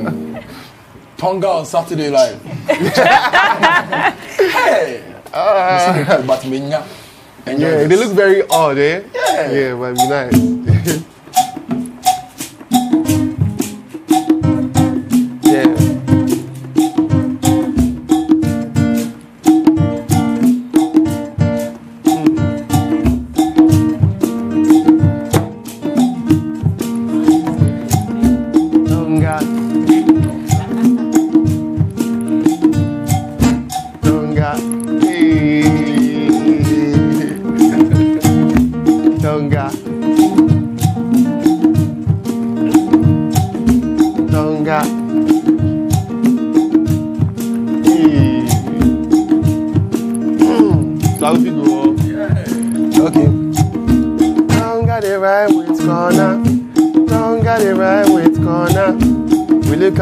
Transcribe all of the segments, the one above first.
Tonga on Saturday live. hey. Uh, but me nya. Enjoy yeah, they look very odd, eh? Yeah. Yeah, but be nice.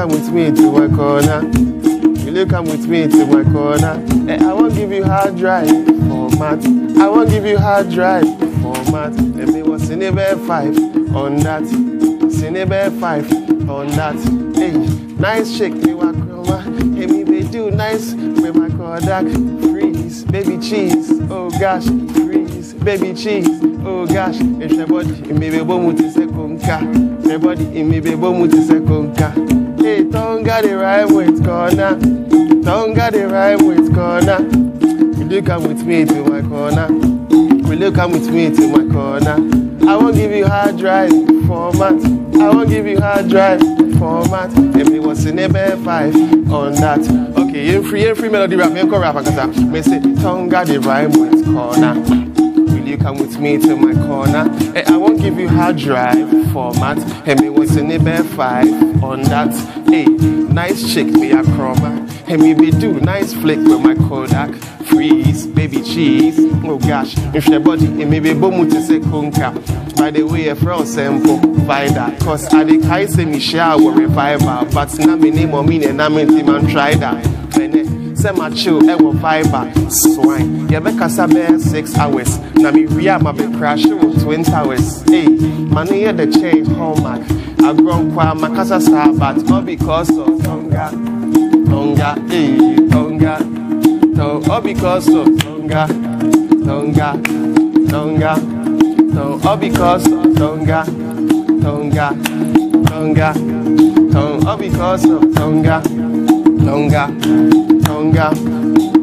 come with me to my corner? Will you come with me to my corner? Eh, I won't give you hard drive format. I won't give you hard drive format. Let me was Cinebe 5 on that. Cinebe 5 on that. Hey, nice shake, me wa chroma. Hey, me they do nice with my Kodak. Freeze, baby cheese. Oh gosh, freeze, baby cheese. Oh gosh, it's your body. It may be bomuti se konka. My body, it may be bomuti se konka. Tonga the right with corner. Tonga the right with corner. Will you come with me to my corner? Will you come with me to my corner? I won't give you hard drive format. I won't give you hard drive format. If it was in a bear five on that. Okay, you free, you free melody rap, you rap, because me say Tonga the rhyme with corner. You come with me to my corner? Eh, I won't give you hard drive format. Eh, and me was in a five on that. Hey, nice chick, me a chroma. Eh, and me be do nice flick with my Kodak. Freeze, baby cheese. Oh gosh, if your body, it may be bomu to say kunka. By the way, a from sample, vida. Cause I the kai say me share will revival. But na me name or me, and I'm in man try that. Sɛ machill ɛwɔ fiber swine. Yɛbɛkasa bɛyɛ six hours. Na mewie a mabɛkrahye wo twin towers ei ma no yɛ the change hallmark. Agorɔ nkɔ a makasa saa but all because of tonga. Tonga ei tonga. To all because of tonga. Tonga tonga. To all because of tonga. Tonga tonga. To all because of tonga tonga. Tonga tonga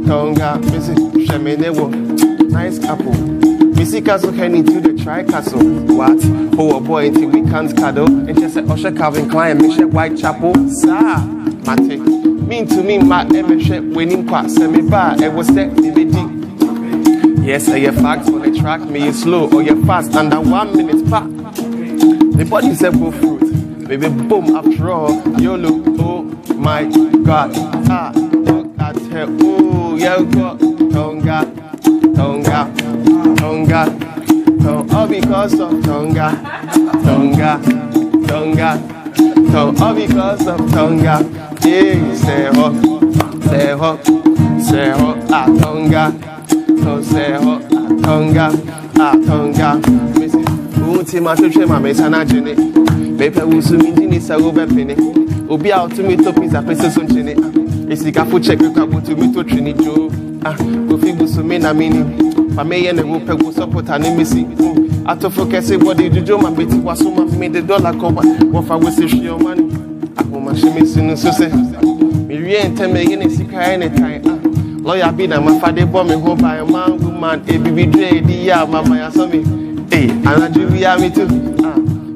Tonga, missy shemenewo nice couple Missy Castle Kenny to the Tri Castle. What? Oh, a boy until we can't cuddle. And just said, Usher Calvin Klein, Michelle Whitechapel. Sir, Mate. Mean to me, my Emeche winning. Send me by, it was that DVD. Yes, eh, are you fast on the track? Me you slow oh, or you fast under one minute pa. The body said go fruit. Baby boom after all. YOLO, oh my god. Ah, look at her. Oh, yeah, go. Tonga, Tonga, Tonga. Tonga. All because of Tonga, Tonga, Tonga. Tonga. All because of Tonga. Yeah, say ho, say ho, say ho. Ah, Tonga. Tonga, say ho, ah, Tonga, ah, Tonga. Missy, who ti ma twetwe ma me sana gyene. Mepɛ wusu mi di ni sɛ wobɛpene. Obi a ɔtumi tɔ pizza pɛ so nkyene. esikafo kyɛ kekwa botumi to twene dwoo ah so busumi na mini. Fameyɛ ne ho pɛ gu sɔpota ne misi atofo kɛse wɔde dwodwo ma bɛti waso ma mede dɔla kɔba wɔfa wɔsi hwee ɔma no ahomahyɛ mesi no nso sɛ mewie ntɛm ɛyɛ ne sika ɛ ne tan ah lọ́yà bí nà máa fadé bọ́ mi hó báyọ̀ máa ń gún man. Ebibi dúró èdè yá máa máa yà sọ́ mi. Ee, ànájú bí yá mi too.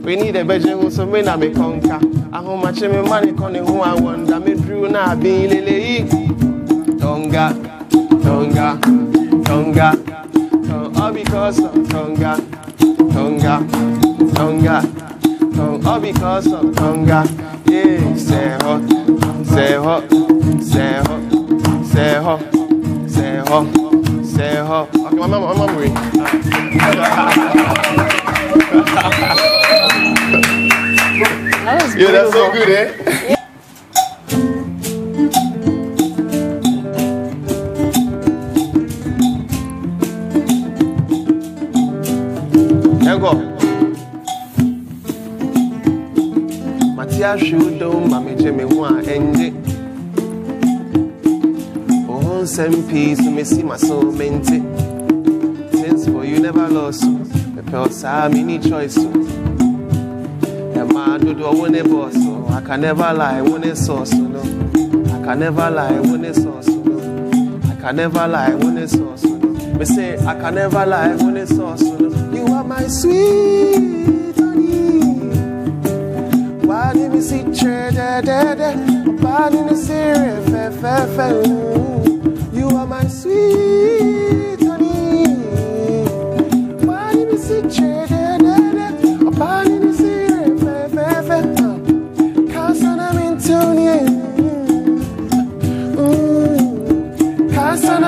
We need a bedroom so mi na mi kọ́ nká. Ahomakye me ma ne kɔ ne ho awɔnda me duru na abin lele. Tonga, Tonga, Tonga, all because of Tonga, Tonga, Tonga, all because of Tonga. Yeah, say ho, say ho, say ho, say ho, say ho, say ho. Okay, mama, mama, read. that's yeah, that's so good, eh? Since for you never lost, me pɛ saa mini choice. Do I want boss, I can never lie, a sauce, no. I can never lie, a sauce, no. I can never lie, a sauce, no. Me say, I can never lie, a sauce, no. You are my sweet honey. Why did me see da? Why did me see? You are my sweet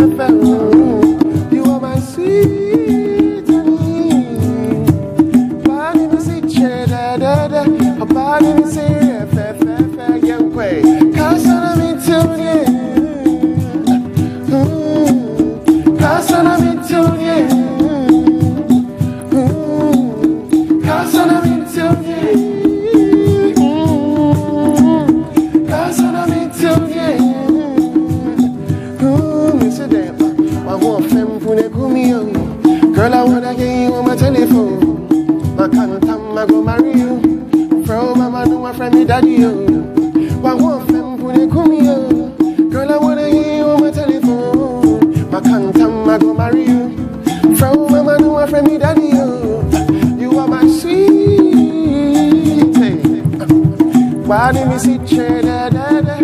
it? I go marry you. From mama, know my friend, me daddy, yo. I want femme pour les commis, Girl, I wanna hear you on my telephone. My cantam, I go marry you. From mama, know my friend, me daddy, yo. You are my sweet. Hey. Why didn't you see chair da da da?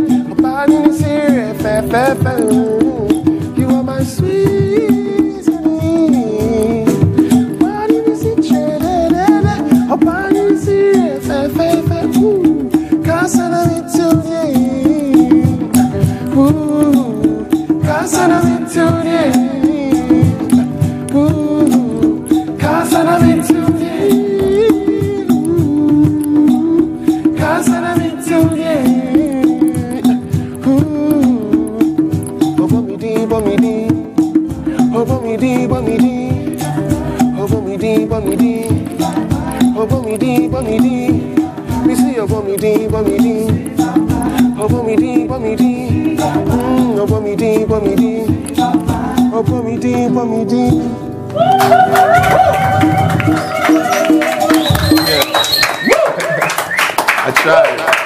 Why didn't you see it? Fe fe fe. Cause I'm into you. Ooh. Mi di. Obo mi di, bo mi di. Obo mi di, bo mi di. Obo mi di, bo mi di. Me see di, bo mi di. Obo mi di, bo mi di. Mm, mi di, bo mi di. Obo mi di, bo mi di. contrário.